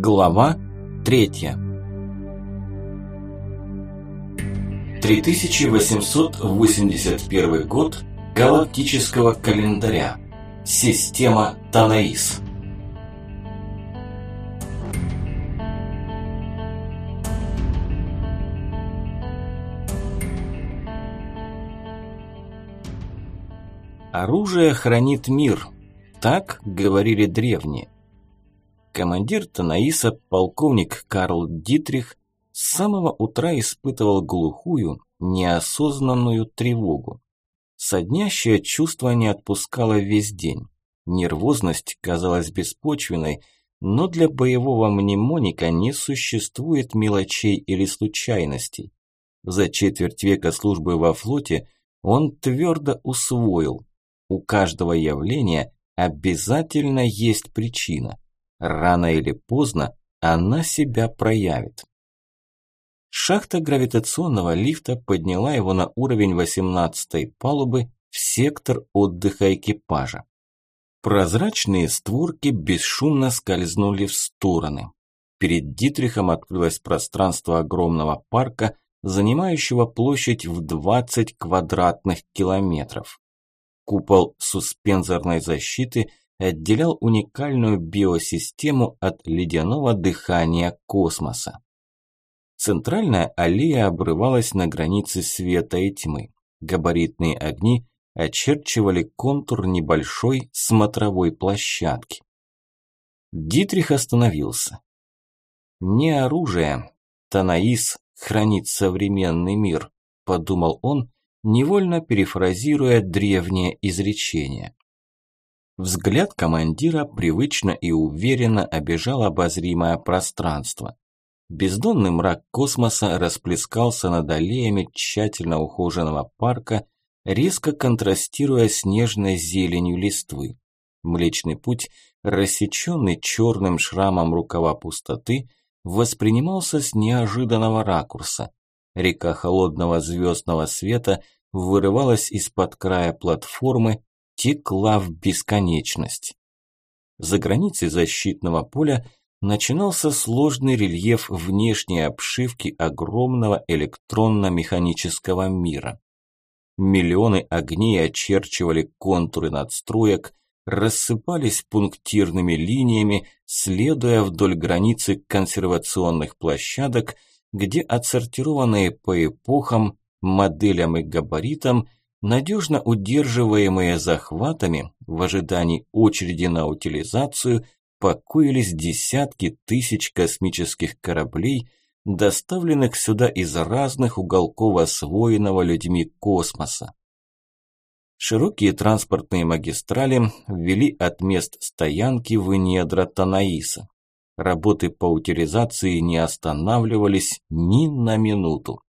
Глава третья 3881 год галактического календаря. Система Танаис. Оружие хранит мир. Так говорили древние. Командир Танаиса, полковник Карл Дитрих, с самого утра испытывал глухую, неосознанную тревогу. Соднящее чувство не отпускало весь день. Нервозность казалась беспочвенной, но для боевого мнемоника не существует мелочей или случайностей. За четверть века службы во флоте он твердо усвоил, у каждого явления обязательно есть причина. Рано или поздно она себя проявит. Шахта гравитационного лифта подняла его на уровень 18 палубы в сектор отдыха экипажа. Прозрачные створки бесшумно скользнули в стороны. Перед Дитрихом открылось пространство огромного парка, занимающего площадь в 20 квадратных километров. Купол суспензорной защиты отделял уникальную биосистему от ледяного дыхания космоса. Центральная аллея обрывалась на границе света и тьмы. Габаритные огни очерчивали контур небольшой смотровой площадки. Дитрих остановился. «Не оружие. Танаис хранит современный мир», – подумал он невольно перефразируя древнее изречение. Взгляд командира привычно и уверенно обежал обозримое пространство. Бездонный мрак космоса расплескался над аллеями тщательно ухоженного парка, резко контрастируя с нежной зеленью листвы. Млечный путь, рассеченный черным шрамом рукава пустоты, воспринимался с неожиданного ракурса. Река холодного звездного света вырывалась из-под края платформы, текла в бесконечность. За границей защитного поля начинался сложный рельеф внешней обшивки огромного электронно-механического мира. Миллионы огней очерчивали контуры надстроек, рассыпались пунктирными линиями, следуя вдоль границы консервационных площадок – где отсортированные по эпохам, моделям и габаритам, надежно удерживаемые захватами в ожидании очереди на утилизацию, покоились десятки тысяч космических кораблей, доставленных сюда из разных уголков освоенного людьми космоса. Широкие транспортные магистрали ввели от мест стоянки в недра Танаиса. Работы по утилизации не останавливались ни на минуту.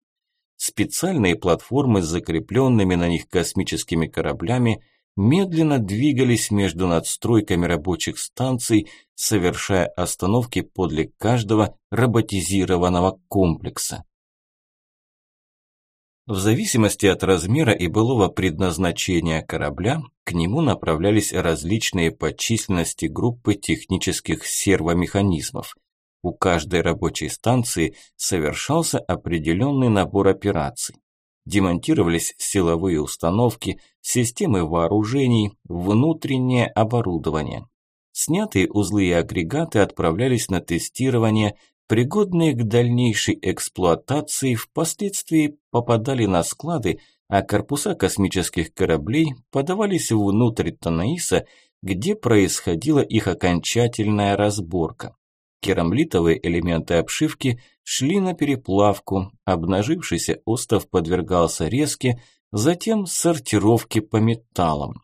Специальные платформы с закрепленными на них космическими кораблями медленно двигались между надстройками рабочих станций, совершая остановки подле каждого роботизированного комплекса. В зависимости от размера и былого предназначения корабля, к нему направлялись различные по численности группы технических сервомеханизмов. У каждой рабочей станции совершался определенный набор операций. Демонтировались силовые установки, системы вооружений, внутреннее оборудование. Снятые узлы и агрегаты отправлялись на тестирование, пригодные к дальнейшей эксплуатации, впоследствии попадали на склады, а корпуса космических кораблей подавались внутрь Танаиса, где происходила их окончательная разборка. Керамлитовые элементы обшивки шли на переплавку, обнажившийся остов подвергался резке, затем сортировке по металлам.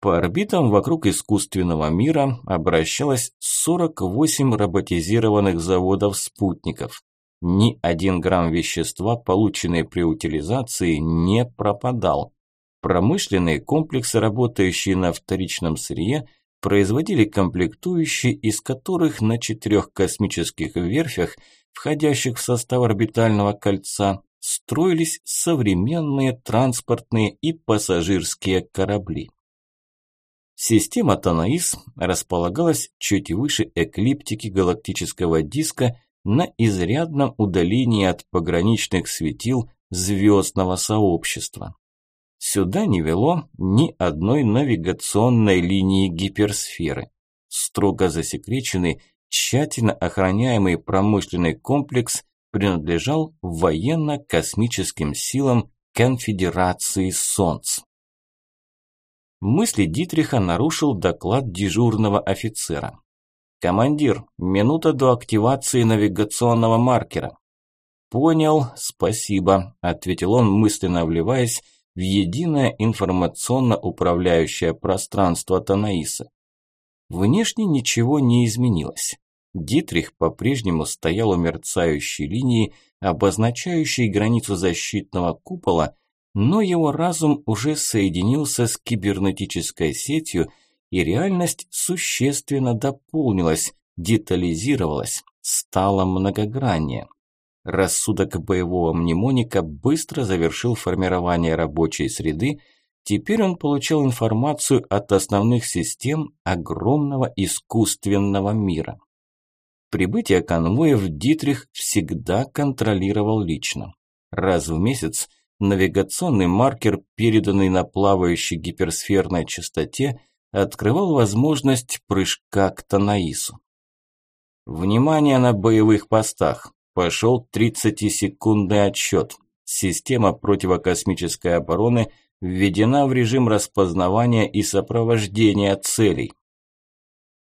По орбитам вокруг искусственного мира обращалось 48 роботизированных заводов-спутников. Ни один грамм вещества, полученный при утилизации, не пропадал. Промышленные комплексы, работающие на вторичном сырье, производили комплектующие, из которых на четырех космических верфях, входящих в состав орбитального кольца, строились современные транспортные и пассажирские корабли. Система Танаис располагалась чуть выше эклиптики галактического диска на изрядном удалении от пограничных светил звездного сообщества. Сюда не вело ни одной навигационной линии гиперсферы. Строго засекреченный, тщательно охраняемый промышленный комплекс принадлежал военно-космическим силам Конфедерации Солнц. Мысли Дитриха нарушил доклад дежурного офицера. «Командир, минута до активации навигационного маркера». «Понял, спасибо», – ответил он, мысленно вливаясь в единое информационно-управляющее пространство Танаиса. Внешне ничего не изменилось. Дитрих по-прежнему стоял у мерцающей линии, обозначающей границу защитного купола, но его разум уже соединился с кибернетической сетью, и реальность существенно дополнилась, детализировалась, стала многограннее. Рассудок боевого мнемоника быстро завершил формирование рабочей среды, теперь он получал информацию от основных систем огромного искусственного мира. Прибытие конвоев Дитрих всегда контролировал лично. Раз в месяц навигационный маркер, переданный на плавающей гиперсферной частоте, открывал возможность прыжка к Танаису. Внимание на боевых постах. Пошел 30-секундный отсчет. Система противокосмической обороны введена в режим распознавания и сопровождения целей.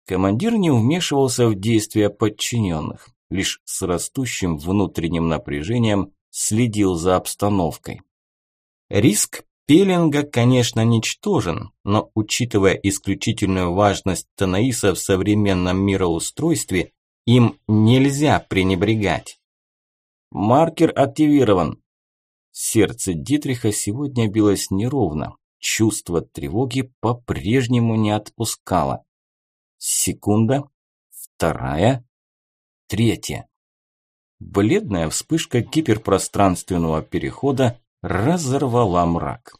Командир не вмешивался в действия подчиненных, лишь с растущим внутренним напряжением следил за обстановкой. Риск пелинга, конечно, ничтожен, но учитывая исключительную важность Танаиса в современном мироустройстве, им нельзя пренебрегать. Маркер активирован. Сердце Дитриха сегодня билось неровно. Чувство тревоги по-прежнему не отпускало. Секунда, вторая, третья. Бледная вспышка гиперпространственного перехода разорвала мрак.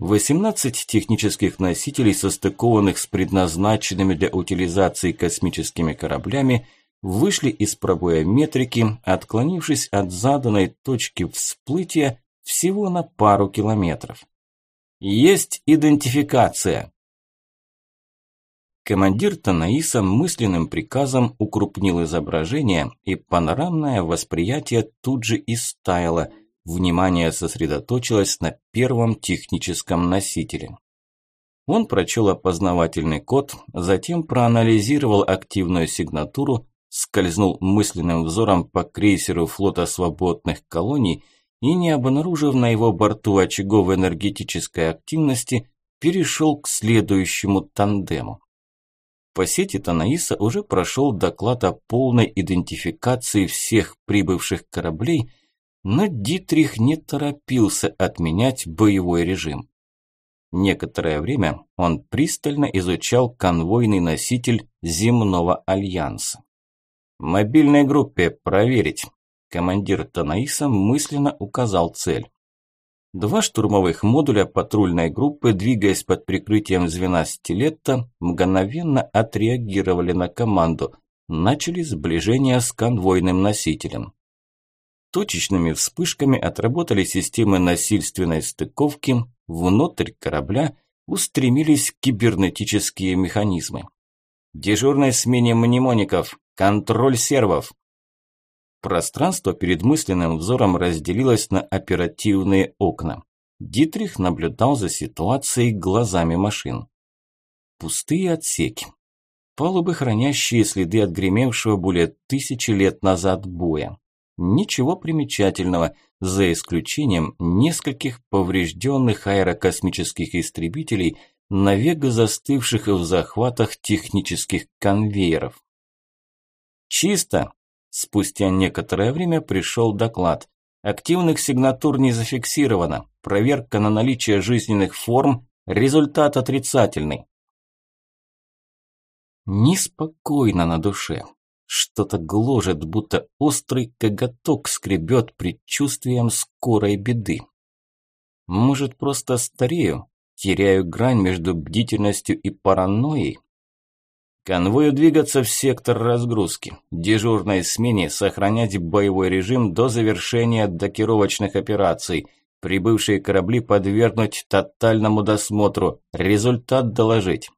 18 технических носителей, состыкованных с предназначенными для утилизации космическими кораблями, вышли из пробоя метрики, отклонившись от заданной точки всплытия всего на пару километров. Есть идентификация. Командир Танаиса мысленным приказом укрупнил изображение, и панорамное восприятие тут же истаяло, внимание сосредоточилось на первом техническом носителе. Он прочел опознавательный код, затем проанализировал активную сигнатуру, скользнул мысленным взором по крейсеру флота свободных колоний и, не обнаружив на его борту очагов энергетической активности, перешел к следующему тандему. По сети Танаиса уже прошел доклад о полной идентификации всех прибывших кораблей, но Дитрих не торопился отменять боевой режим. Некоторое время он пристально изучал конвойный носитель земного альянса. «Мобильной группе проверить». Командир Танаиса мысленно указал цель. Два штурмовых модуля патрульной группы, двигаясь под прикрытием звена стилетта, мгновенно отреагировали на команду, начали сближение с конвойным носителем. Точечными вспышками отработали системы насильственной стыковки, внутрь корабля устремились кибернетические механизмы. Дежурной смене мнемоников, Контроль сервов. Пространство перед мысленным взором разделилось на оперативные окна. Дитрих наблюдал за ситуацией глазами машин. Пустые отсеки. Палубы, хранящие следы отгремевшего более тысячи лет назад боя. Ничего примечательного, за исключением нескольких поврежденных аэрокосмических истребителей, навек застывших в захватах технических конвейеров. «Чисто!» Спустя некоторое время пришел доклад. Активных сигнатур не зафиксировано. Проверка на наличие жизненных форм. Результат отрицательный. Неспокойно на душе. Что-то гложет, будто острый коготок скребет предчувствием скорой беды. Может, просто старею? теряю грань между бдительностью и паранойей. Конвою двигаться в сектор разгрузки. Дежурной смене сохранять боевой режим до завершения докировочных операций. Прибывшие корабли подвергнуть тотальному досмотру. Результат доложить.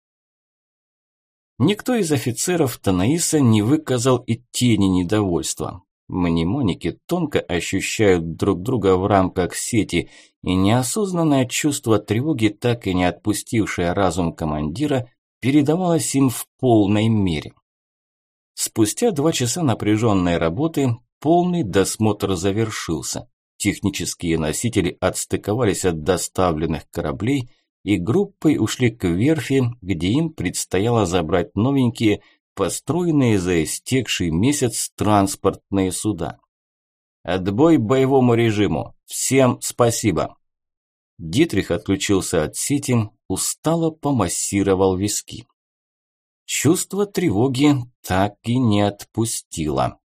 Никто из офицеров Танаиса не выказал и тени недовольства. Мнемоники тонко ощущают друг друга в рамках сети, и неосознанное чувство тревоги, так и не отпустившее разум командира, передавалось им в полной мере. Спустя два часа напряженной работы полный досмотр завершился. Технические носители отстыковались от доставленных кораблей и группой ушли к верфи, где им предстояло забрать новенькие, построенные за истекший месяц транспортные суда. Отбой боевому режиму. Всем спасибо. Дитрих отключился от сети, устало помассировал виски. Чувство тревоги так и не отпустило.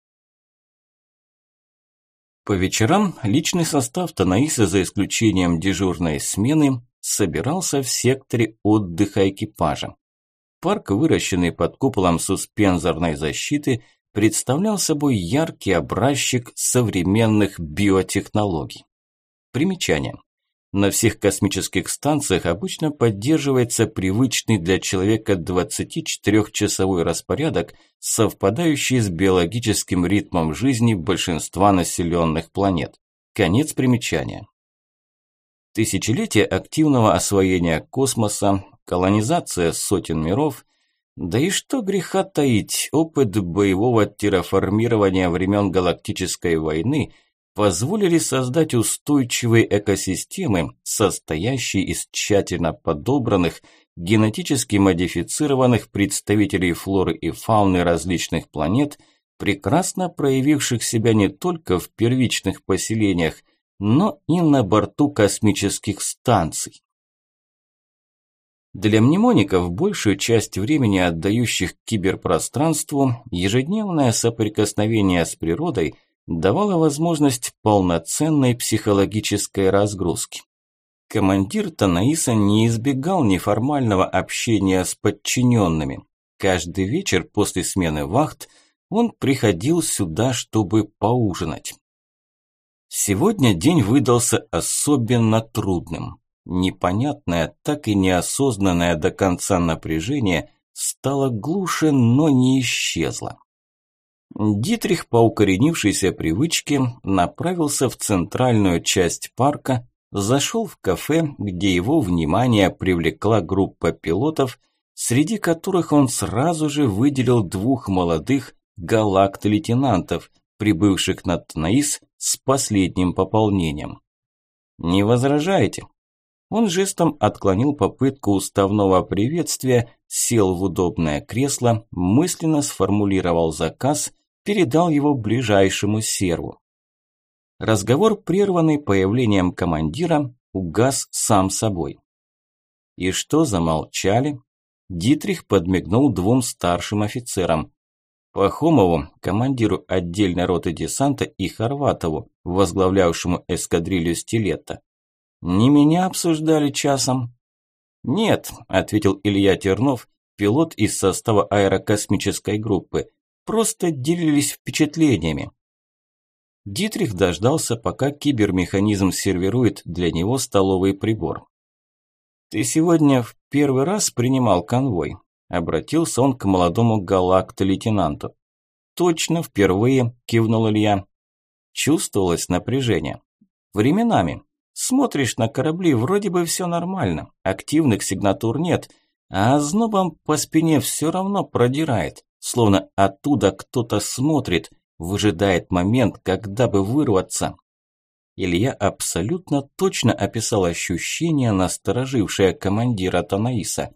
По вечерам личный состав Танаиса, за исключением дежурной смены, собирался в секторе отдыха экипажа. Парк, выращенный под куполом суспензорной защиты, представлял собой яркий образчик современных биотехнологий. Примечание. На всех космических станциях обычно поддерживается привычный для человека 24-часовой распорядок, совпадающий с биологическим ритмом жизни большинства населенных планет. Конец примечания. Тысячелетия активного освоения космоса, колонизация сотен миров, да и что греха таить, опыт боевого терраформирования времен Галактической войны – позволили создать устойчивые экосистемы, состоящие из тщательно подобранных, генетически модифицированных представителей флоры и фауны различных планет, прекрасно проявивших себя не только в первичных поселениях, но и на борту космических станций. Для мнемоников, большую часть времени отдающих киберпространству, ежедневное соприкосновение с природой – давала возможность полноценной психологической разгрузки. Командир Танаиса не избегал неформального общения с подчиненными. Каждый вечер после смены вахт он приходил сюда, чтобы поужинать. Сегодня день выдался особенно трудным. Непонятное, так и неосознанное до конца напряжение стало глуше, но не исчезло. Дитрих по укоренившейся привычке направился в центральную часть парка, зашел в кафе, где его внимание привлекла группа пилотов, среди которых он сразу же выделил двух молодых галакт-лейтенантов, прибывших на Тнаис с последним пополнением. «Не возражаете?» Он жестом отклонил попытку уставного приветствия, сел в удобное кресло, мысленно сформулировал заказ, передал его ближайшему серву. Разговор, прерванный появлением командира, угас сам собой. И что замолчали? Дитрих подмигнул двум старшим офицерам. Пахомову, командиру отдельной роты десанта, и Хорватову, возглавлявшему эскадрилью стилета. Не меня обсуждали часом? Нет, ответил Илья Тернов, пилот из состава аэрокосмической группы. Просто делились впечатлениями. Дитрих дождался, пока кибермеханизм сервирует для него столовый прибор. «Ты сегодня в первый раз принимал конвой?» Обратился он к молодому галакт-лейтенанту. «Точно, впервые», – кивнул Илья. Чувствовалось напряжение. «Временами. Смотришь на корабли, вроде бы все нормально, активных сигнатур нет, а ознобом по спине все равно продирает, словно оттуда кто-то смотрит, выжидает момент, когда бы вырваться. Илья абсолютно точно описал ощущение, насторожившее командира Танаиса.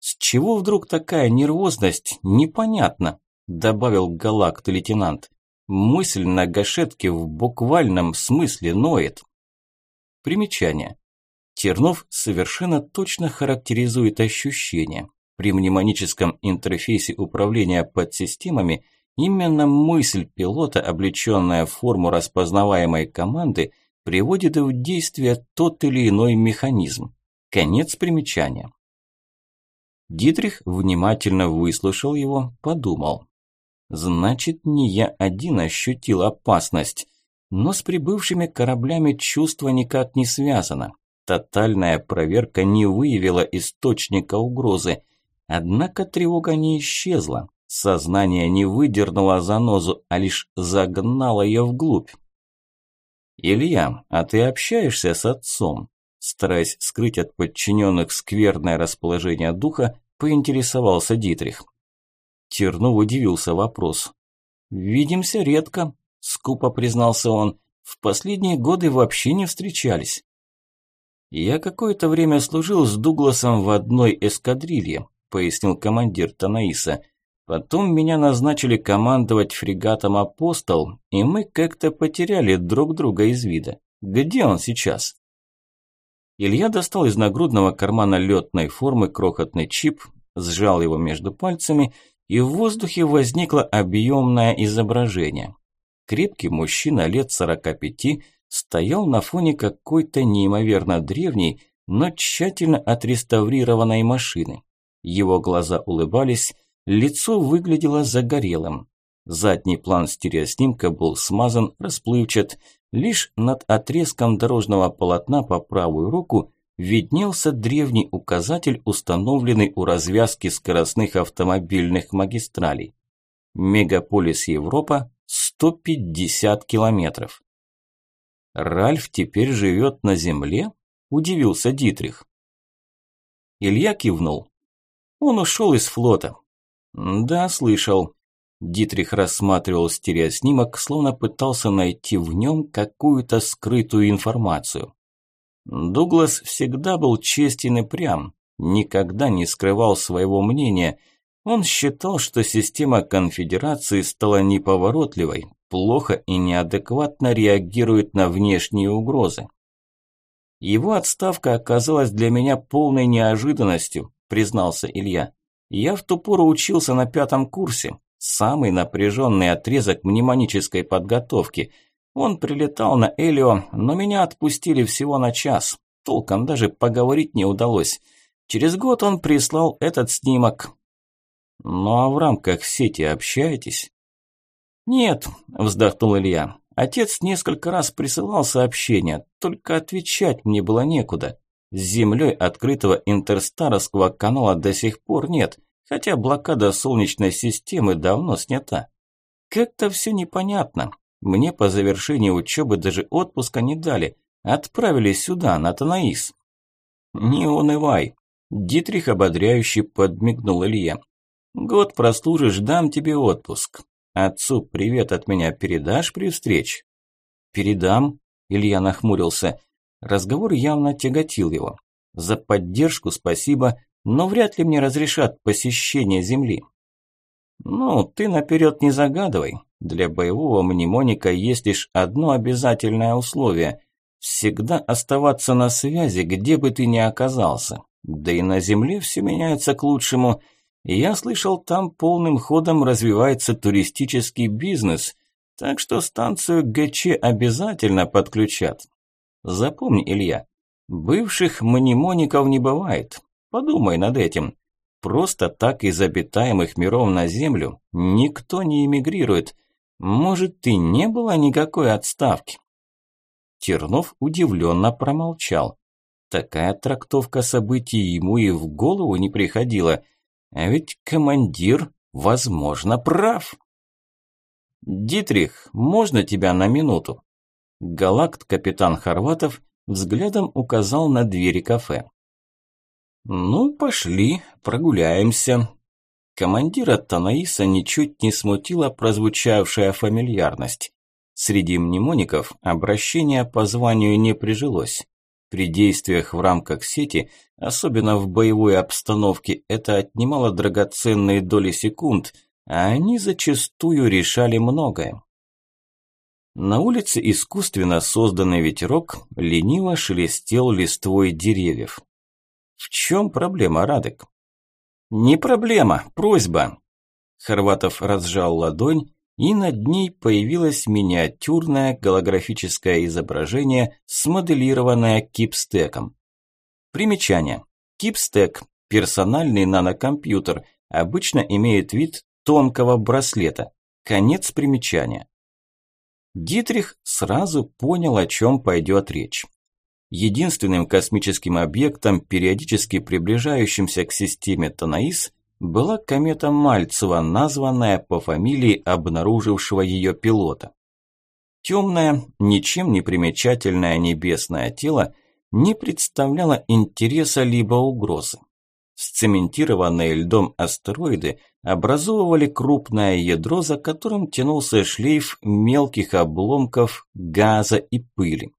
«С чего вдруг такая нервозность? Непонятно», – добавил галакт-лейтенант. «Мысль на гашетке в буквальном смысле ноет». Примечание. Тернов совершенно точно характеризует ощущение. При мнемоническом интерфейсе управления подсистемами именно мысль пилота, облеченная в форму распознаваемой команды, приводит в действие тот или иной механизм. Конец примечания. Дитрих внимательно выслушал его, подумал. Значит, не я один ощутил опасность. Но с прибывшими кораблями чувство никак не связано. Тотальная проверка не выявила источника угрозы. Однако тревога не исчезла. Сознание не выдернуло занозу, а лишь загнало ее вглубь. «Илья, а ты общаешься с отцом?» Стараясь скрыть от подчиненных скверное расположение духа, поинтересовался Дитрих. Тернов удивился вопрос. «Видимся редко», – скупо признался он. «В последние годы вообще не встречались». «Я какое-то время служил с Дугласом в одной эскадрилье», – пояснил командир Танаиса. «Потом меня назначили командовать фрегатом «Апостол», и мы как-то потеряли друг друга из вида. Где он сейчас?» Илья достал из нагрудного кармана летной формы крохотный чип, сжал его между пальцами – и в воздухе возникло объемное изображение. Крепкий мужчина лет 45 стоял на фоне какой-то неимоверно древней, но тщательно отреставрированной машины. Его глаза улыбались, лицо выглядело загорелым. Задний план стереоснимка был смазан, расплывчат, лишь над отрезком дорожного полотна по правую руку виднелся древний указатель, установленный у развязки скоростных автомобильных магистралей. Мегаполис Европа 150 километров. «Ральф теперь живет на земле?» – удивился Дитрих. Илья кивнул. Он ушел из флота. Да, слышал. Дитрих рассматривал стереоснимок, словно пытался найти в нем какую-то скрытую информацию. Дуглас всегда был честен и прям, никогда не скрывал своего мнения. Он считал, что система конфедерации стала неповоротливой, плохо и неадекватно реагирует на внешние угрозы. Его отставка оказалась для меня полной неожиданностью, признался Илья. Я в ту пору учился на пятом курсе, самый напряженный отрезок мнемонической подготовки – он прилетал на Элио, но меня отпустили всего на час. Толком даже поговорить не удалось. Через год он прислал этот снимок. Ну а в рамках сети общаетесь? Нет, вздохнул Илья. Отец несколько раз присылал сообщения, только отвечать мне было некуда. С землей открытого интерстаровского канала до сих пор нет, хотя блокада Солнечной системы давно снята. Как-то все непонятно. Мне по завершении учебы даже отпуска не дали. Отправили сюда, на Танаис. Не унывай. Дитрих ободряюще подмигнул Илье. Год прослужишь, дам тебе отпуск. Отцу привет от меня передашь при встрече? Передам. Илья нахмурился. Разговор явно тяготил его. За поддержку спасибо, но вряд ли мне разрешат посещение Земли. Ну, ты наперед не загадывай. Для боевого мнемоника есть лишь одно обязательное условие – всегда оставаться на связи, где бы ты ни оказался. Да и на Земле все меняется к лучшему. Я слышал, там полным ходом развивается туристический бизнес, так что станцию ГЧ обязательно подключат. Запомни, Илья, бывших мнемоников не бывает. Подумай над этим. Просто так из обитаемых миров на Землю никто не эмигрирует – может, и не было никакой отставки? Тернов удивленно промолчал. Такая трактовка событий ему и в голову не приходила. А ведь командир, возможно, прав. «Дитрих, можно тебя на минуту?» Галакт, капитан Хорватов, взглядом указал на двери кафе. «Ну, пошли, прогуляемся», Командира Танаиса ничуть не смутила прозвучавшая фамильярность. Среди мнемоников обращение по званию не прижилось. При действиях в рамках сети, особенно в боевой обстановке, это отнимало драгоценные доли секунд, а они зачастую решали многое. На улице искусственно созданный ветерок лениво шелестел листвой деревьев. В чем проблема, Радек? «Не проблема, просьба». Хорватов разжал ладонь, и над ней появилось миниатюрное голографическое изображение, смоделированное кипстеком. Примечание. Кипстек – персональный нанокомпьютер, обычно имеет вид тонкого браслета. Конец примечания. Дитрих сразу понял, о чем пойдет речь. Единственным космическим объектом, периодически приближающимся к системе Танаис, была комета Мальцева, названная по фамилии обнаружившего ее пилота. Темное, ничем не примечательное небесное тело не представляло интереса либо угрозы. Сцементированные льдом астероиды образовывали крупное ядро, за которым тянулся шлейф мелких обломков газа и пыли.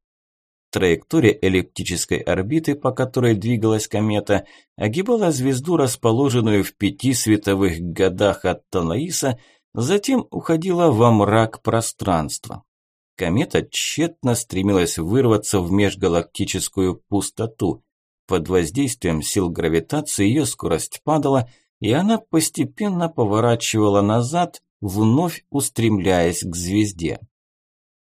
Траектория эллиптической орбиты, по которой двигалась комета, огибала звезду, расположенную в пяти световых годах от Танаиса, затем уходила во мрак пространства. Комета тщетно стремилась вырваться в межгалактическую пустоту. Под воздействием сил гравитации ее скорость падала, и она постепенно поворачивала назад, вновь устремляясь к звезде.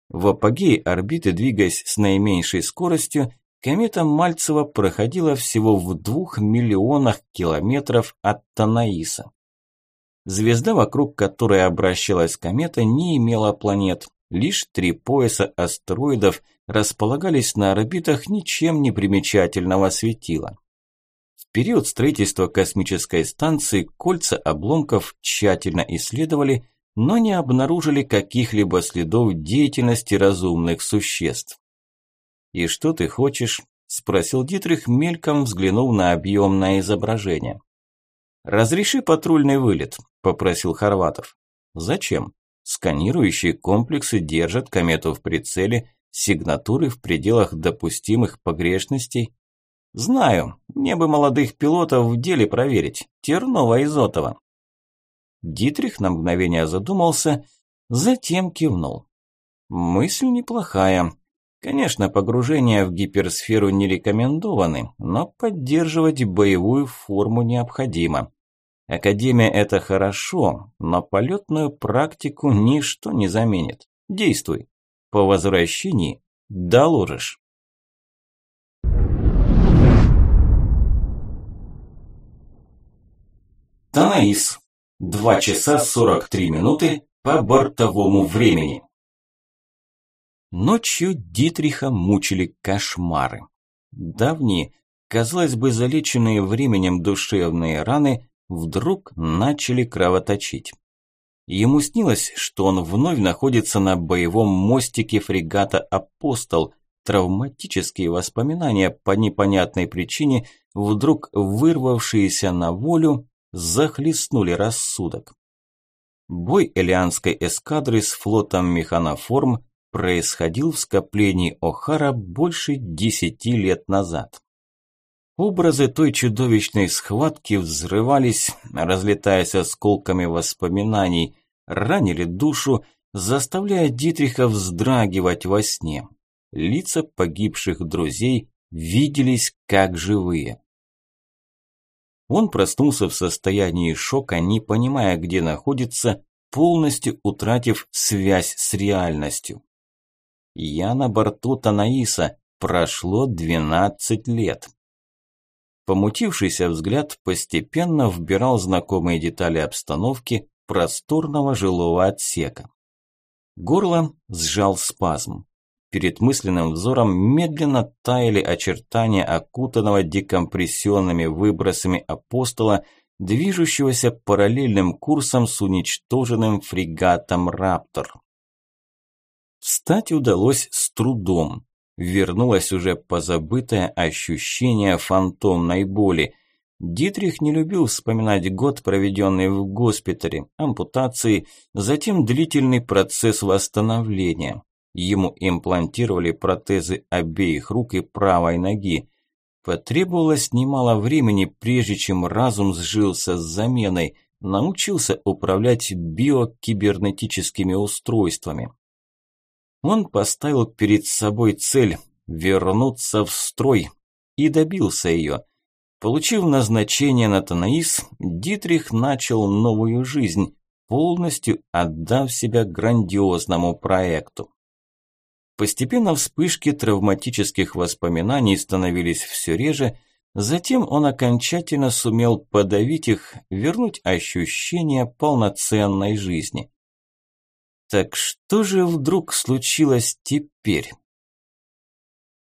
В апогее орбиты, двигаясь с наименьшей скоростью, комета Мальцева проходила всего в двух миллионах километров от Танаиса. Звезда, вокруг которой обращалась комета, не имела планет. Лишь три пояса астероидов располагались на орбитах ничем не примечательного светила. В период строительства космической станции кольца обломков тщательно исследовали но не обнаружили каких-либо следов деятельности разумных существ. «И что ты хочешь?» – спросил Дитрих, мельком взглянув на объемное изображение. «Разреши патрульный вылет», – попросил Хорватов. «Зачем? Сканирующие комплексы держат комету в прицеле, сигнатуры в пределах допустимых погрешностей. Знаю, мне бы молодых пилотов в деле проверить. Тернова-Изотова. Дитрих на мгновение задумался, затем кивнул. Мысль неплохая. Конечно, погружения в гиперсферу не рекомендованы, но поддерживать боевую форму необходимо. Академия – это хорошо, но полетную практику ничто не заменит. Действуй. По возвращении доложишь. Танаис. Два часа сорок три минуты по бортовому времени. Ночью Дитриха мучили кошмары. Давние, казалось бы, залеченные временем душевные раны вдруг начали кровоточить. Ему снилось, что он вновь находится на боевом мостике фрегата «Апостол», травматические воспоминания по непонятной причине, вдруг вырвавшиеся на волю, захлестнули рассудок. Бой элианской эскадры с флотом механоформ происходил в скоплении О'Хара больше десяти лет назад. Образы той чудовищной схватки взрывались, разлетаясь осколками воспоминаний, ранили душу, заставляя Дитриха вздрагивать во сне. Лица погибших друзей виделись как живые. Он проснулся в состоянии шока, не понимая, где находится, полностью утратив связь с реальностью. Я на борту Танаиса. Прошло 12 лет. Помутившийся взгляд постепенно вбирал знакомые детали обстановки просторного жилого отсека. Горло сжал спазм. Перед мысленным взором медленно таяли очертания окутанного декомпрессионными выбросами апостола, движущегося параллельным курсом с уничтоженным фрегатом «Раптор». Встать удалось с трудом. Вернулось уже позабытое ощущение фантомной боли. Дитрих не любил вспоминать год, проведенный в госпитале, ампутации, затем длительный процесс восстановления. Ему имплантировали протезы обеих рук и правой ноги. Потребовалось немало времени, прежде чем разум сжился с заменой, научился управлять биокибернетическими устройствами. Он поставил перед собой цель – вернуться в строй, и добился ее. Получив назначение на Танаис, Дитрих начал новую жизнь, полностью отдав себя грандиозному проекту. Постепенно вспышки травматических воспоминаний становились все реже, Затем он окончательно сумел подавить их, вернуть ощущение полноценной жизни. Так что же вдруг случилось теперь?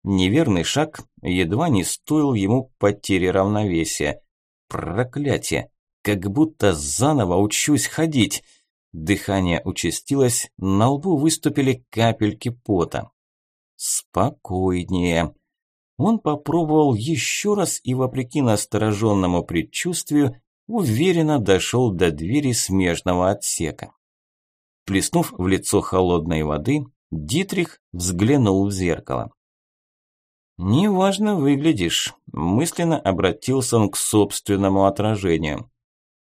Неверный шаг едва не стоил ему потери равновесия. Проклятие! Как будто заново учусь ходить. Дыхание участилось, на лбу выступили капельки пота. Спокойнее. Он попробовал еще раз и, вопреки настороженному предчувствию, уверенно дошел до двери смежного отсека. Плеснув в лицо холодной воды, Дитрих взглянул в зеркало. «Неважно выглядишь», – мысленно обратился он к собственному отражению.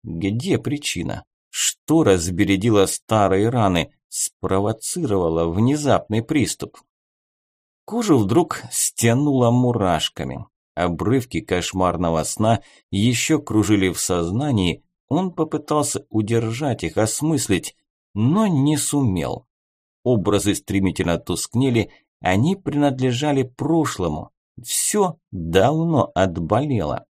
«Где причина? Что разбередило старые раны, спровоцировало внезапный приступ?» Кожу вдруг стянуло мурашками. Обрывки кошмарного сна еще кружили в сознании, он попытался удержать их, осмыслить, но не сумел. Образы стремительно тускнели, они принадлежали прошлому. Все давно отболело.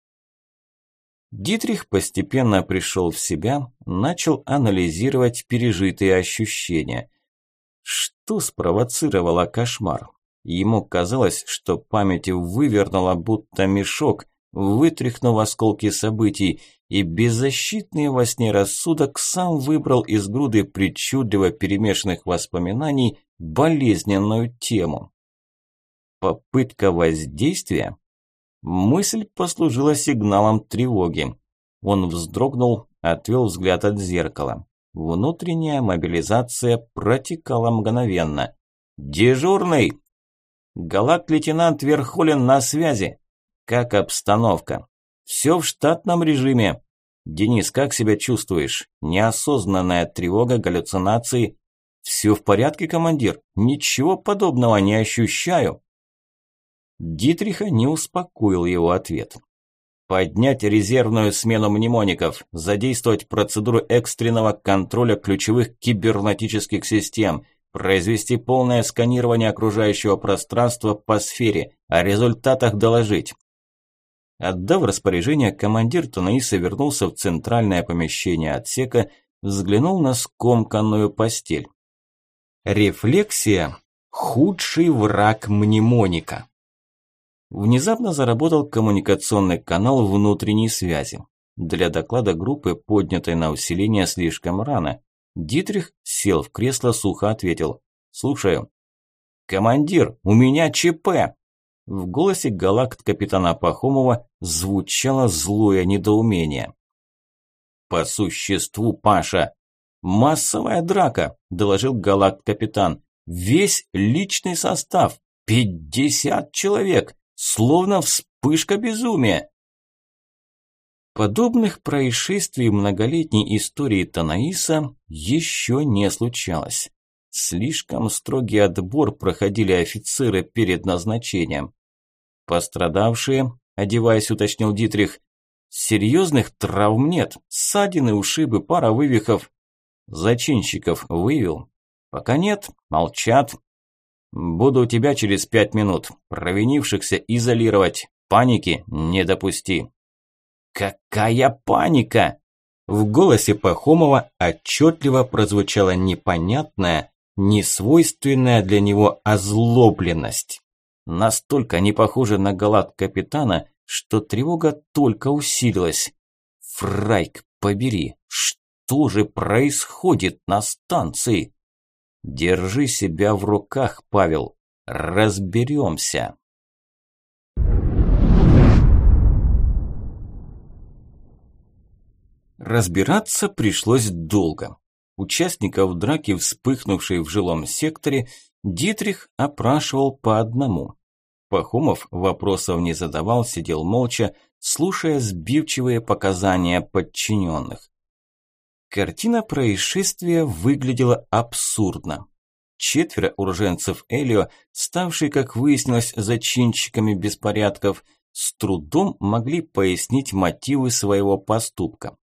Дитрих постепенно пришел в себя, начал анализировать пережитые ощущения. Что спровоцировало кошмар? Ему казалось, что память вывернула будто мешок, вытряхнув осколки событий, и беззащитный во сне рассудок сам выбрал из груды причудливо перемешанных воспоминаний болезненную тему. Попытка воздействия? Мысль послужила сигналом тревоги. Он вздрогнул, отвел взгляд от зеркала. Внутренняя мобилизация протекала мгновенно. «Дежурный!» «Галакт-лейтенант Верхолин на связи!» «Как обстановка?» «Все в штатном режиме!» «Денис, как себя чувствуешь? Неосознанная тревога, галлюцинации?» «Все в порядке, командир? Ничего подобного не ощущаю!» Дитриха не успокоил его ответ. Поднять резервную смену мнемоников, задействовать процедуру экстренного контроля ключевых кибернетических систем, произвести полное сканирование окружающего пространства по сфере, о результатах доложить. Отдав распоряжение, командир Танаиса вернулся в центральное помещение отсека, взглянул на скомканную постель. Рефлексия – худший враг мнемоника. Внезапно заработал коммуникационный канал внутренней связи. Для доклада группы, поднятой на усиление слишком рано, Дитрих сел в кресло, сухо ответил. «Слушаю». «Командир, у меня ЧП!» В голосе галакт капитана Пахомова звучало злое недоумение. «По существу, Паша!» «Массовая драка», – доложил галакт капитан. «Весь личный состав. Пятьдесят человек. Словно вспышка безумия. Подобных происшествий в многолетней истории Танаиса еще не случалось. Слишком строгий отбор проходили офицеры перед назначением. Пострадавшие, одеваясь, уточнил Дитрих, серьезных травм нет, ссадины, ушибы, пара вывихов. Зачинщиков вывел? Пока нет, молчат, Буду у тебя через пять минут. Провинившихся изолировать. Паники не допусти. Какая паника? В голосе Пахомова отчетливо прозвучала непонятная, несвойственная для него озлобленность. Настолько не похоже на галат капитана, что тревога только усилилась. Фрайк, побери, что же происходит на станции? Держи себя в руках, Павел. Разберемся. Разбираться пришлось долго. Участников драки, вспыхнувшей в жилом секторе, Дитрих опрашивал по одному. Пахомов вопросов не задавал, сидел молча, слушая сбивчивые показания подчиненных. Картина происшествия выглядела абсурдно. Четверо уроженцев Элио, ставшие, как выяснилось, зачинщиками беспорядков, с трудом могли пояснить мотивы своего поступка.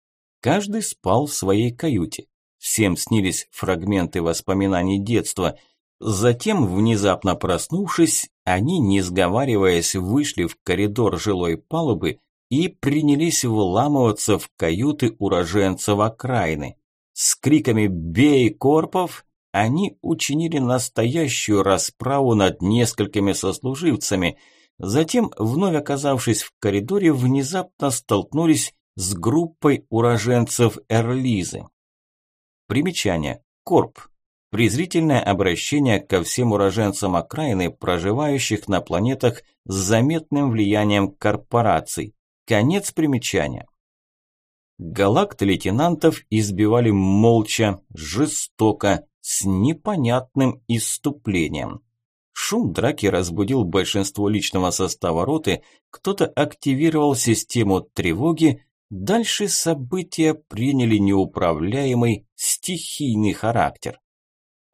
Каждый спал в своей каюте. Всем снились фрагменты воспоминаний детства. Затем, внезапно проснувшись, Они, не сговариваясь, вышли в коридор жилой палубы и принялись вламываться в каюты уроженцев окраины. С криками «Бей, Корпов!» они учинили настоящую расправу над несколькими сослуживцами. Затем, вновь оказавшись в коридоре, внезапно столкнулись с группой уроженцев Эрлизы. Примечание. Корп. Презрительное обращение ко всем уроженцам окраины, проживающих на планетах с заметным влиянием корпораций. Конец примечания. Галакт-лейтенантов избивали молча, жестоко, с непонятным иступлением. Шум драки разбудил большинство личного состава роты, кто-то активировал систему тревоги, дальше события приняли неуправляемый стихийный характер.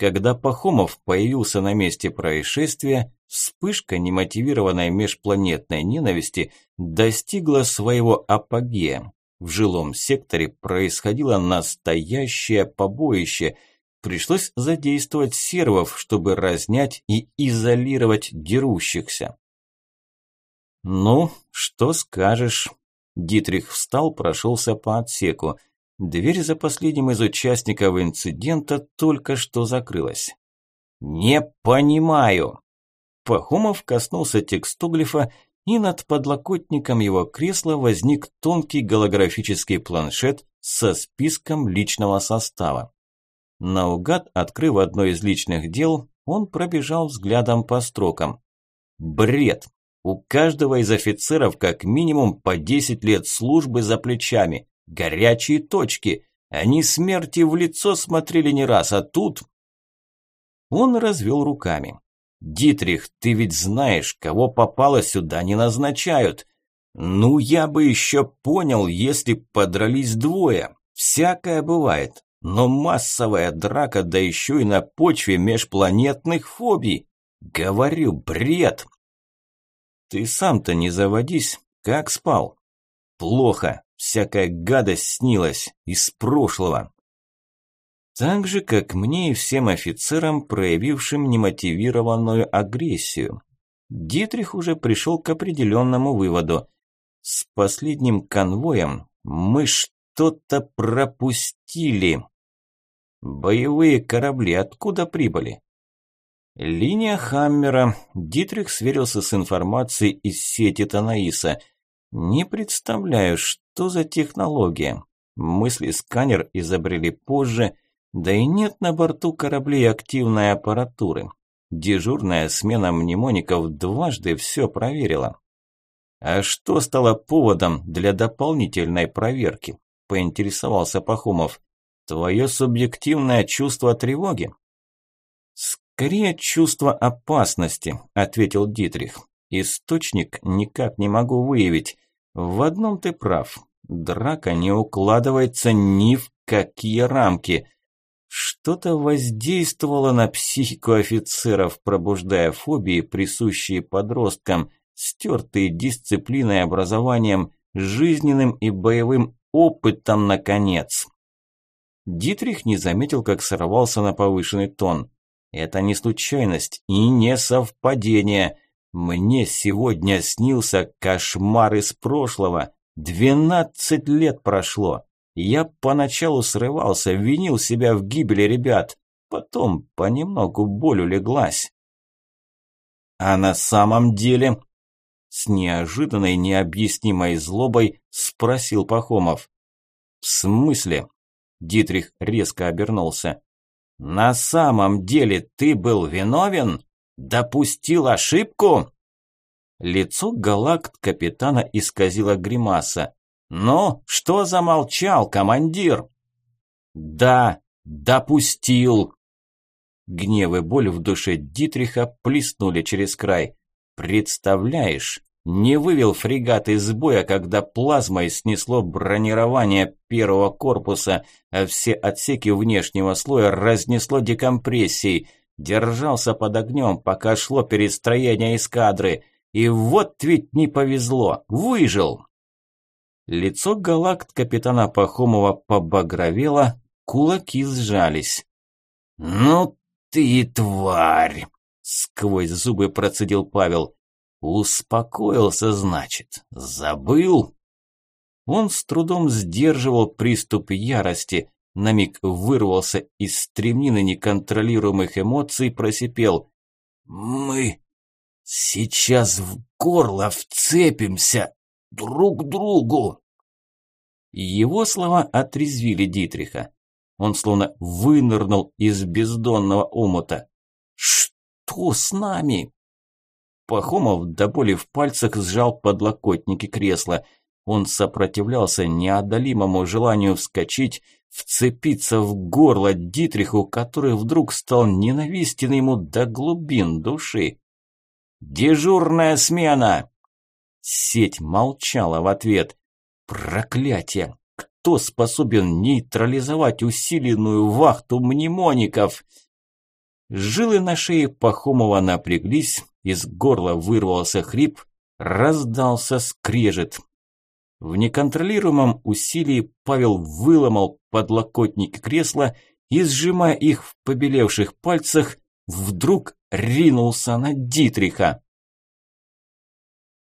Когда Пахомов появился на месте происшествия, вспышка немотивированной межпланетной ненависти достигла своего апогея. В жилом секторе происходило настоящее побоище – пришлось задействовать сервов, чтобы разнять и изолировать дерущихся. «Ну, что скажешь?» Дитрих встал, прошелся по отсеку. Дверь за последним из участников инцидента только что закрылась. «Не понимаю!» Пахомов коснулся текстоглифа, и над подлокотником его кресла возник тонкий голографический планшет со списком личного состава. Наугад, открыв одно из личных дел, он пробежал взглядом по строкам. Бред! У каждого из офицеров как минимум по 10 лет службы за плечами. Горячие точки. Они смерти в лицо смотрели не раз, а тут... Он развел руками. «Дитрих, ты ведь знаешь, кого попало сюда не назначают. Ну, я бы еще понял, если подрались двое. Всякое бывает. Но массовая драка, да еще и на почве межпланетных фобий. Говорю, бред. Ты сам-то не заводись. Как спал? Плохо. Всякая гадость снилась. Из прошлого. Так же, как мне и всем офицерам, проявившим немотивированную агрессию. Дитрих уже пришел к определенному выводу. С последним конвоем мы что-то пропустили. Боевые корабли откуда прибыли? Линия Хаммера. Дитрих сверился с информацией из сети Танаиса. Не представляю, что за технология. Мысли сканер изобрели позже, да и нет на борту кораблей активной аппаратуры. Дежурная смена мнемоников дважды все проверила. А что стало поводом для дополнительной проверки? Поинтересовался Пахомов. Твое субъективное чувство тревоги? Скорее чувство опасности, ответил Дитрих. Источник никак не могу выявить. В одном ты прав. Драка не укладывается ни в какие рамки. Что-то воздействовало на психику офицеров, пробуждая фобии, присущие подросткам, стертые дисциплиной образованием, жизненным и боевым опытом, наконец. Дитрих не заметил, как сорвался на повышенный тон. Это не случайность и не совпадение. Мне сегодня снился кошмар из прошлого. Двенадцать лет прошло. Я поначалу срывался, винил себя в гибели ребят. Потом понемногу боль улеглась. А на самом деле... С неожиданной, необъяснимой злобой спросил Пахомов. «В смысле?» Дитрих резко обернулся. «На самом деле ты был виновен? Допустил ошибку?» Лицо галакт капитана исказило гримаса. «Ну, что замолчал, командир?» «Да, допустил!» Гнев и боль в душе Дитриха плеснули через край. «Представляешь, не вывел фрегат из боя, когда плазмой снесло бронирование первого корпуса, а все отсеки внешнего слоя разнесло декомпрессией. Держался под огнем, пока шло перестроение эскадры. И вот ведь не повезло, выжил. Лицо галакт капитана Пахомова побагровело, кулаки сжались. «Ну ты тварь!» сквозь зубы процедил Павел. Успокоился, значит. Забыл? Он с трудом сдерживал приступ ярости, на миг вырвался из стремнины неконтролируемых эмоций просипел. «Мы сейчас в горло вцепимся друг другу!» Его слова отрезвили Дитриха. Он словно вынырнул из бездонного омута. «Что с нами?» Пахомов до боли в пальцах сжал подлокотники кресла. Он сопротивлялся неодолимому желанию вскочить, вцепиться в горло Дитриху, который вдруг стал ненавистен ему до глубин души. «Дежурная смена!» Сеть молчала в ответ. «Проклятие! Кто способен нейтрализовать усиленную вахту мнемоников?» Жилы на шее Пахомова напряглись, из горла вырвался хрип, раздался скрежет. В неконтролируемом усилии Павел выломал подлокотники кресла и, сжимая их в побелевших пальцах, вдруг ринулся на Дитриха.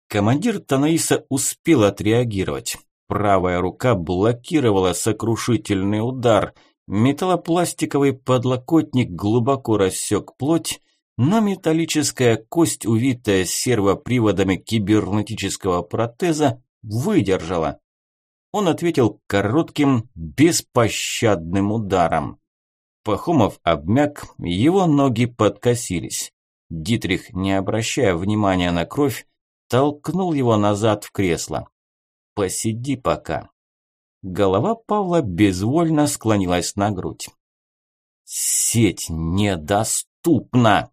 Командир Танаиса успел отреагировать. Правая рука блокировала сокрушительный удар. Металлопластиковый подлокотник глубоко рассек плоть, но металлическая кость, увитая сервоприводами кибернетического протеза, выдержала. Он ответил коротким, беспощадным ударом. Пахомов обмяк, его ноги подкосились. Дитрих, не обращая внимания на кровь, толкнул его назад в кресло. «Посиди пока». Голова Павла безвольно склонилась на грудь. «Сеть недоступна!»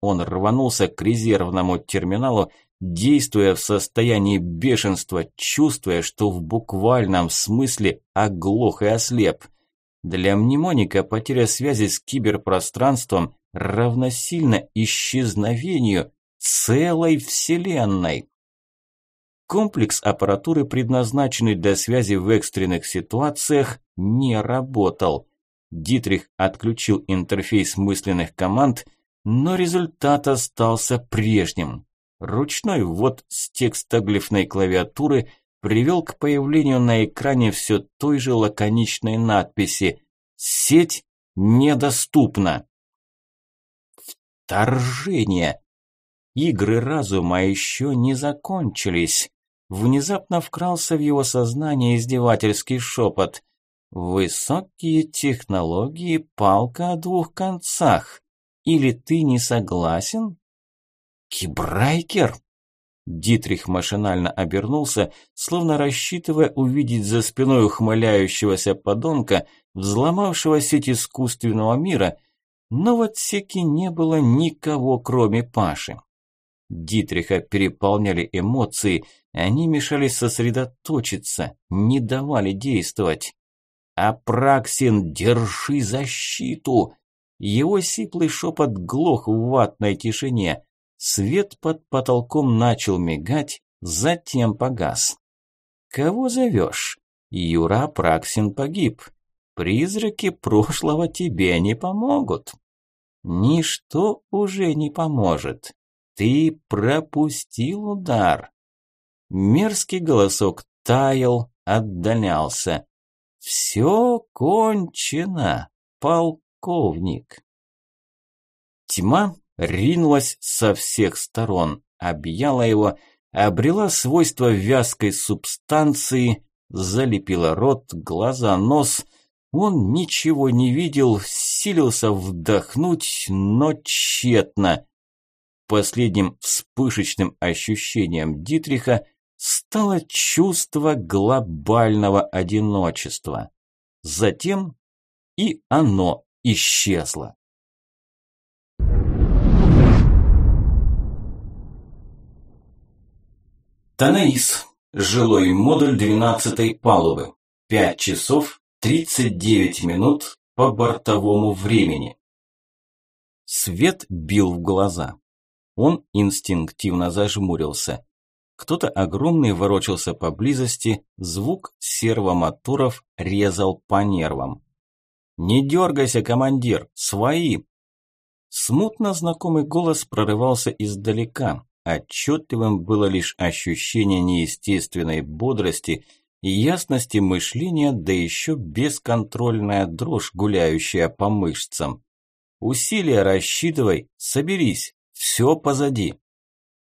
Он рванулся к резервному терминалу действуя в состоянии бешенства, чувствуя, что в буквальном смысле оглох и ослеп. Для мнемоника потеря связи с киберпространством равносильно исчезновению целой вселенной. Комплекс аппаратуры, предназначенный для связи в экстренных ситуациях, не работал. Дитрих отключил интерфейс мысленных команд, но результат остался прежним. Ручной ввод с текстоглифной клавиатуры привел к появлению на экране все той же лаконичной надписи «Сеть недоступна». Вторжение. Игры разума еще не закончились. Внезапно вкрался в его сознание издевательский шепот. «Высокие технологии – палка о двух концах. Или ты не согласен, «Кибрайкер?» Дитрих машинально обернулся, словно рассчитывая увидеть за спиной ухмыляющегося подонка, взломавшего сеть искусственного мира, но в отсеке не было никого, кроме Паши. Дитриха переполняли эмоции, они мешали сосредоточиться, не давали действовать. «Апраксин, держи защиту!» Его сиплый шепот глох в ватной тишине. Свет под потолком начал мигать, затем погас. «Кого зовешь?» Юра Праксин погиб. Призраки прошлого тебе не помогут. Ничто уже не поможет. Ты пропустил удар. Мерзкий голосок таял, отдалялся. Все кончено, полковник. Тьма ринулась со всех сторон, объяла его, обрела свойства вязкой субстанции, залепила рот, глаза, нос. Он ничего не видел, силился вдохнуть, но тщетно. Последним вспышечным ощущением Дитриха стало чувство глобального одиночества. Затем и оно исчезло. Танаис. Жилой модуль 12 палубы. 5 часов 39 минут по бортовому времени. Свет бил в глаза. Он инстинктивно зажмурился. Кто-то огромный ворочался поблизости, звук сервомоторов резал по нервам. «Не дергайся, командир! Свои!» Смутно знакомый голос прорывался издалека. Отчетливым было лишь ощущение неестественной бодрости и ясности мышления, да еще бесконтрольная дрожь, гуляющая по мышцам. Усилия рассчитывай, соберись, все позади.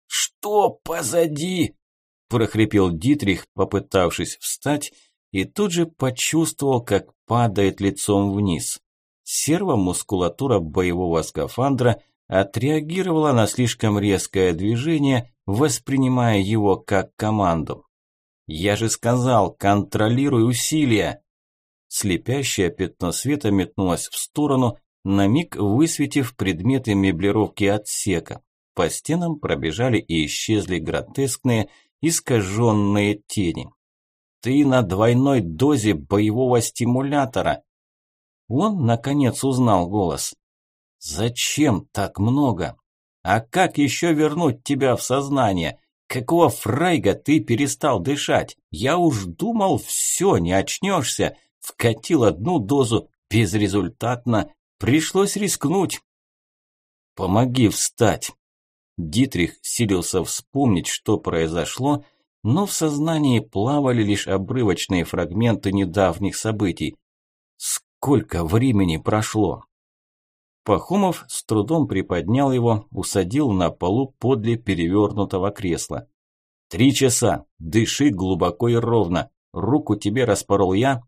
«Что позади?» – прохрипел Дитрих, попытавшись встать, и тут же почувствовал, как падает лицом вниз. Сервомускулатура боевого скафандра отреагировала на слишком резкое движение, воспринимая его как команду. «Я же сказал, контролируй усилия!» Слепящее пятно света метнулось в сторону, на миг высветив предметы меблировки отсека. По стенам пробежали и исчезли гротескные, искаженные тени. «Ты на двойной дозе боевого стимулятора!» Он, наконец, узнал голос. «Зачем так много? А как еще вернуть тебя в сознание? Какого фрайга ты перестал дышать? Я уж думал, все, не очнешься. Вкатил одну дозу, безрезультатно. Пришлось рискнуть. Помоги встать. Дитрих силился вспомнить, что произошло, но в сознании плавали лишь обрывочные фрагменты недавних событий. Сколько времени прошло? Пахомов с трудом приподнял его, усадил на полу подле перевернутого кресла. «Три часа. Дыши глубоко и ровно. Руку тебе распорол я,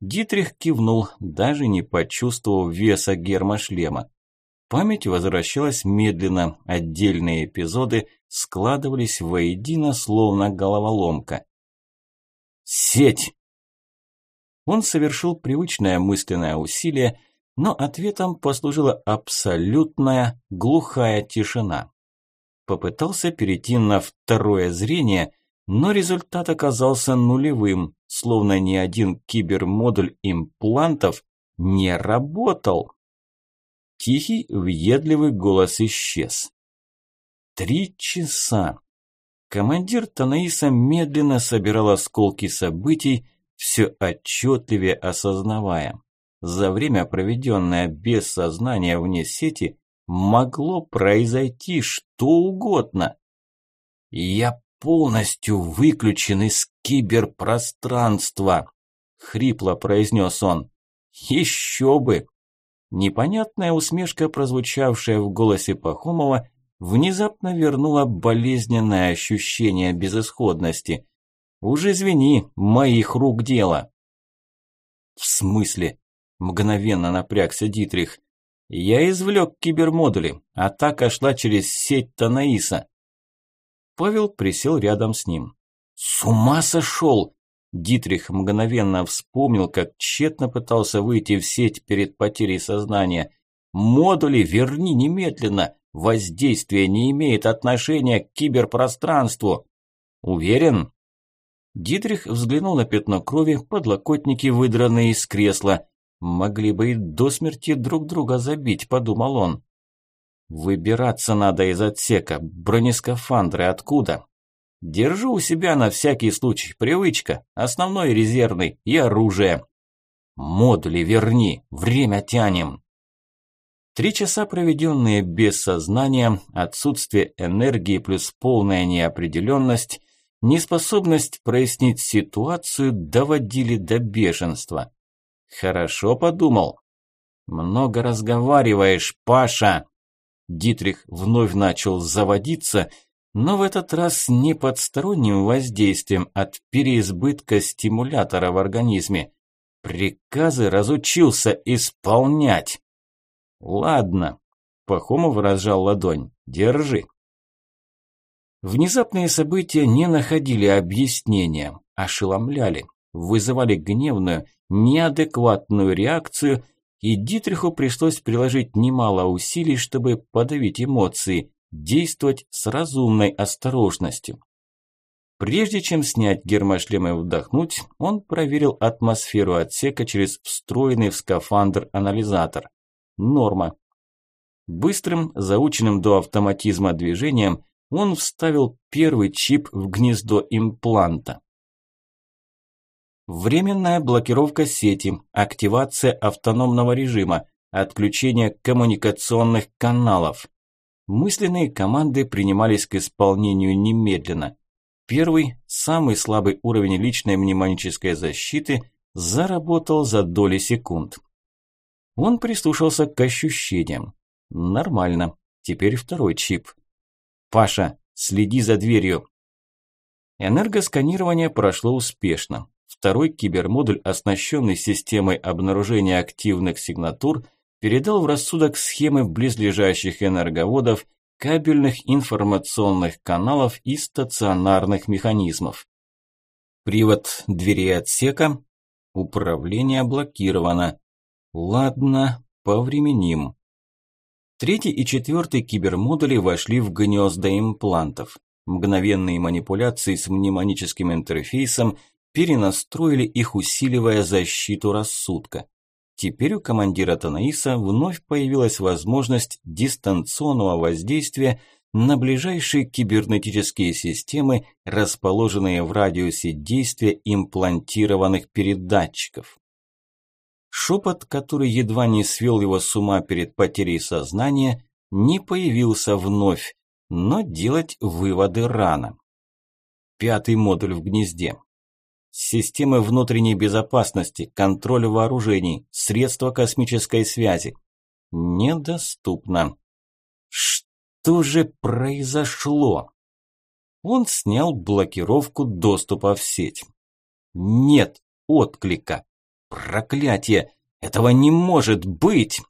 Дитрих кивнул, даже не почувствовав веса гермошлема. Память возвращалась медленно, отдельные эпизоды складывались воедино, словно головоломка. «Сеть!» Он совершил привычное мысленное усилие, но ответом послужила абсолютная глухая тишина. Попытался перейти на второе зрение, но результат оказался нулевым, словно ни один кибермодуль имплантов не работал. Тихий, въедливый голос исчез. Три часа. Командир Танаиса медленно собирал осколки событий, все отчетливее осознавая. За время, проведенное без сознания вне сети, могло произойти что угодно. «Я полностью выключен из киберпространства», – хрипло произнес он. «Еще бы!» Непонятная усмешка, прозвучавшая в голосе Пахомова, внезапно вернула болезненное ощущение безысходности. «Уж извини, моих рук дело». «В смысле?» – мгновенно напрягся Дитрих. «Я извлек кибермодули. Атака шла через сеть Танаиса. Павел присел рядом с ним. «С ума сошел!» Дитрих мгновенно вспомнил, как тщетно пытался выйти в сеть перед потерей сознания. «Модули верни немедленно! Воздействие не имеет отношения к киберпространству!» «Уверен?» Дитрих взглянул на пятно крови, подлокотники, выдранные из кресла. «Могли бы и до смерти друг друга забить», – подумал он. Выбираться надо из отсека. Бронескафандры откуда? Держу у себя на всякий случай. Привычка. Основной резервный и оружие. Модули верни. Время тянем. Три часа, проведенные без сознания, отсутствие энергии плюс полная неопределенность, неспособность прояснить ситуацию доводили до бешенства. Хорошо подумал. Много разговариваешь, Паша. Дитрих вновь начал заводиться, но в этот раз не под сторонним воздействием от переизбытка стимулятора в организме. Приказы разучился исполнять. Ладно, Пахомов разжал ладонь. Держи. Внезапные события не находили объяснения, ошеломляли, вызывали гневную, неадекватную реакцию – и Дитриху пришлось приложить немало усилий, чтобы подавить эмоции, действовать с разумной осторожностью. Прежде чем снять гермошлем и вдохнуть, он проверил атмосферу отсека через встроенный в скафандр анализатор. Норма. Быстрым, заученным до автоматизма движением, он вставил первый чип в гнездо импланта. Временная блокировка сети, активация автономного режима, отключение коммуникационных каналов. Мысленные команды принимались к исполнению немедленно. Первый, самый слабый уровень личной мнемонической защиты заработал за доли секунд. Он прислушался к ощущениям. Нормально. Теперь второй чип. Паша, следи за дверью. Энергосканирование прошло успешно. Второй кибермодуль, оснащенный системой обнаружения активных сигнатур, передал в рассудок схемы близлежащих энерговодов, кабельных информационных каналов и стационарных механизмов. Привод двери отсека. Управление блокировано. Ладно, повременим. Третий и четвертый кибермодули вошли в гнезда имплантов. Мгновенные манипуляции с мнемоническим интерфейсом перенастроили их, усиливая защиту рассудка. Теперь у командира Танаиса вновь появилась возможность дистанционного воздействия на ближайшие кибернетические системы, расположенные в радиусе действия имплантированных передатчиков. Шепот, который едва не свел его с ума перед потерей сознания, не появился вновь, но делать выводы рано. Пятый модуль в гнезде. Системы внутренней безопасности, контроль вооружений, средства космической связи. Недоступно. Что же произошло? Он снял блокировку доступа в сеть. Нет отклика. Проклятие! Этого не может быть!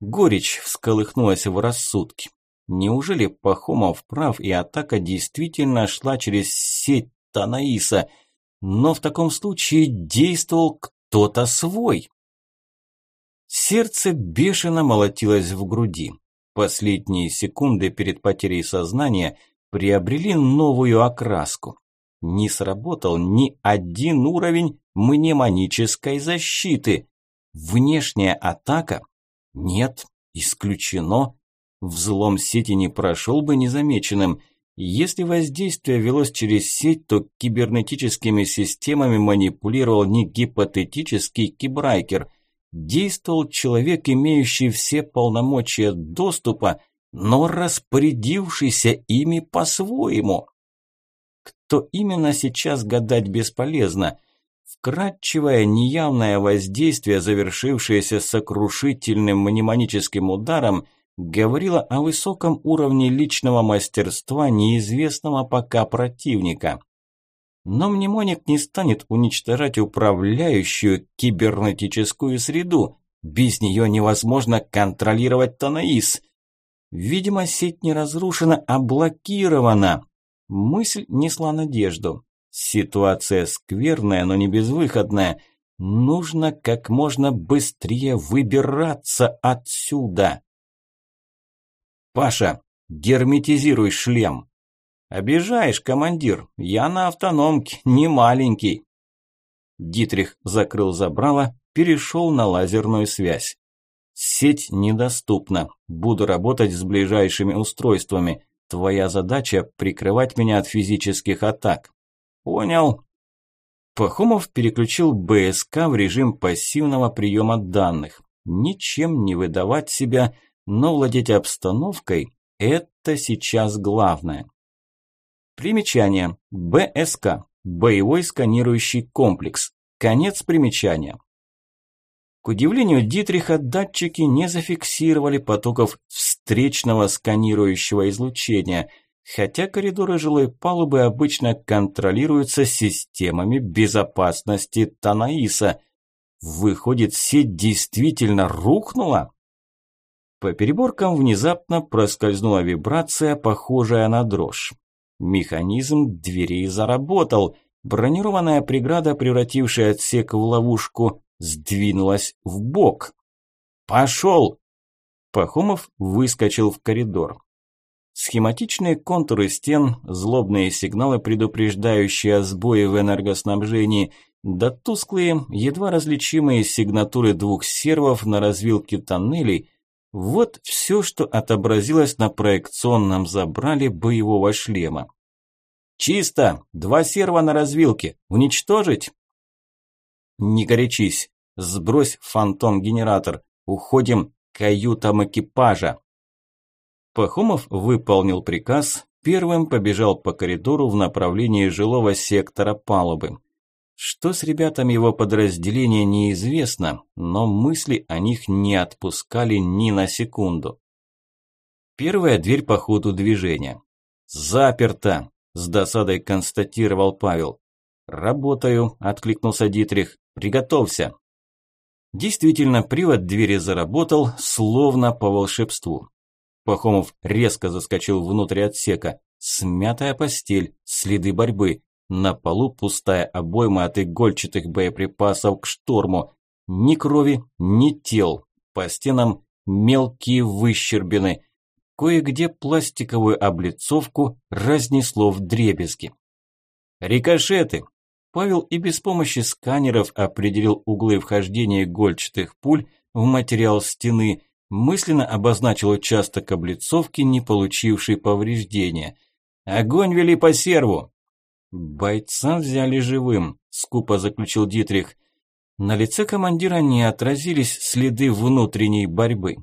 Горечь всколыхнулась в рассудке. Неужели Пахомов прав и атака действительно шла через сеть Танаиса? Но в таком случае действовал кто-то свой. Сердце бешено молотилось в груди. Последние секунды перед потерей сознания приобрели новую окраску. Не сработал ни один уровень мнемонической защиты. Внешняя атака? Нет, исключено. Взлом сети не прошел бы незамеченным. Если воздействие велось через сеть, то кибернетическими системами манипулировал не гипотетический кибрайкер. Действовал человек, имеющий все полномочия доступа, но распорядившийся ими по-своему. Кто именно сейчас гадать бесполезно. Вкратчивое неявное воздействие, завершившееся сокрушительным мнемоническим ударом, говорило о высоком уровне личного мастерства неизвестного пока противника. Но мнемоник не станет уничтожать управляющую кибернетическую среду. Без нее невозможно контролировать Танаис. Видимо, сеть не разрушена, а блокирована. Мысль несла надежду. Ситуация скверная, но не безвыходная. Нужно как можно быстрее выбираться отсюда. «Паша, герметизируй шлем!» «Обижаешь, командир, я на автономке, не маленький!» Дитрих закрыл забрало, перешел на лазерную связь. «Сеть недоступна, буду работать с ближайшими устройствами. Твоя задача – прикрывать меня от физических атак». «Понял». Пахомов переключил БСК в режим пассивного приема данных. Ничем не выдавать себя – но владеть обстановкой – это сейчас главное. Примечание. БСК. Боевой сканирующий комплекс. Конец примечания. К удивлению Дитриха, датчики не зафиксировали потоков встречного сканирующего излучения, хотя коридоры жилой палубы обычно контролируются системами безопасности Танаиса. Выходит, сеть действительно рухнула? По переборкам внезапно проскользнула вибрация, похожая на дрожь. Механизм двери заработал. Бронированная преграда, превратившая отсек в ловушку, сдвинулась в бок. «Пошел!» Пахомов выскочил в коридор. Схематичные контуры стен, злобные сигналы, предупреждающие о сбое в энергоснабжении, да тусклые, едва различимые сигнатуры двух сервов на развилке тоннелей – вот все, что отобразилось на проекционном забрале боевого шлема. «Чисто! Два серва на развилке! Уничтожить?» «Не горячись! Сбрось фантом-генератор! Уходим каютам экипажа. Пахомов выполнил приказ, первым побежал по коридору в направлении жилого сектора палубы. Что с ребятами его подразделения неизвестно, но мысли о них не отпускали ни на секунду. Первая дверь по ходу движения. «Заперто!» – с досадой констатировал Павел. «Работаю», – откликнулся Дитрих. «Приготовься». Действительно, привод двери заработал, словно по волшебству. Пахомов резко заскочил внутрь отсека. Смятая постель, следы борьбы. На полу пустая обойма от игольчатых боеприпасов к шторму. Ни крови, ни тел. По стенам мелкие выщербины. Кое-где пластиковую облицовку разнесло в дребезги. Рикошеты. Павел и без помощи сканеров определил углы вхождения игольчатых пуль в материал стены, мысленно обозначил участок облицовки, не получивший повреждения. «Огонь вели по серву!» «Бойца взяли живым», – скупо заключил Дитрих. На лице командира не отразились следы внутренней борьбы.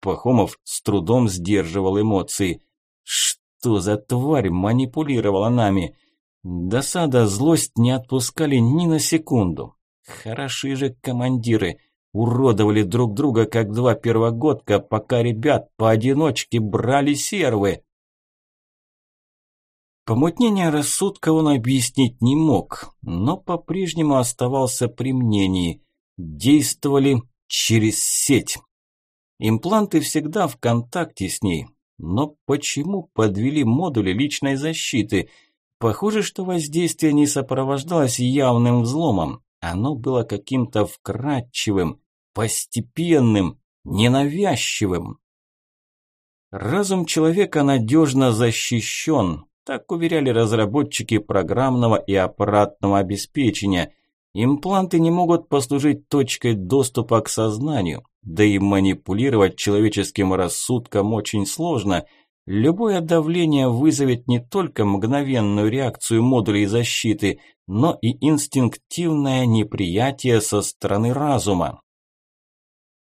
Пахомов с трудом сдерживал эмоции. «Что за тварь манипулировала нами?» Досада, злость не отпускали ни на секунду. Хороши же командиры, уродовали друг друга, как два первогодка, пока ребят поодиночке брали сервы. Помутнение рассудка он объяснить не мог, но по-прежнему оставался при мнении. Действовали через сеть. Импланты всегда в контакте с ней. Но почему подвели модули личной защиты? Похоже, что воздействие не сопровождалось явным взломом. Оно было каким-то вкрадчивым, постепенным, ненавязчивым. Разум человека надежно защищен, так уверяли разработчики программного и аппаратного обеспечения. Импланты не могут послужить точкой доступа к сознанию, да и манипулировать человеческим рассудком очень сложно. Любое давление вызовет не только мгновенную реакцию модулей защиты, но и инстинктивное неприятие со стороны разума.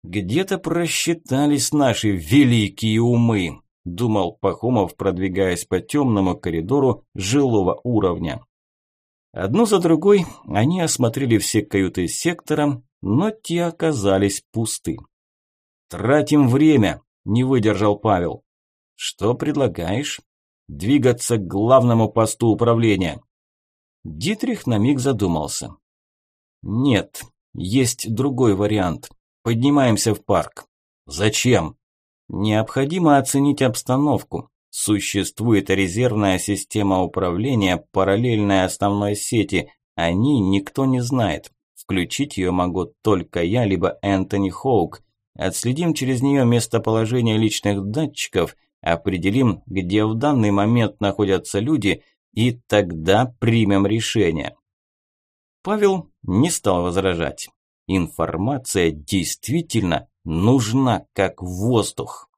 Где-то просчитались наши великие умы думал Пахомов, продвигаясь по темному коридору жилого уровня. Одну за другой они осмотрели все каюты сектора, но те оказались пусты. «Тратим время», – не выдержал Павел. «Что предлагаешь?» «Двигаться к главному посту управления». Дитрих на миг задумался. «Нет, есть другой вариант. Поднимаемся в парк». «Зачем?» Необходимо оценить обстановку. Существует резервная система управления, параллельная основной сети. О ней никто не знает. Включить ее могу только я, либо Энтони Хоук. Отследим через нее местоположение личных датчиков, определим, где в данный момент находятся люди, и тогда примем решение. Павел не стал возражать. Информация действительно нужна как воздух.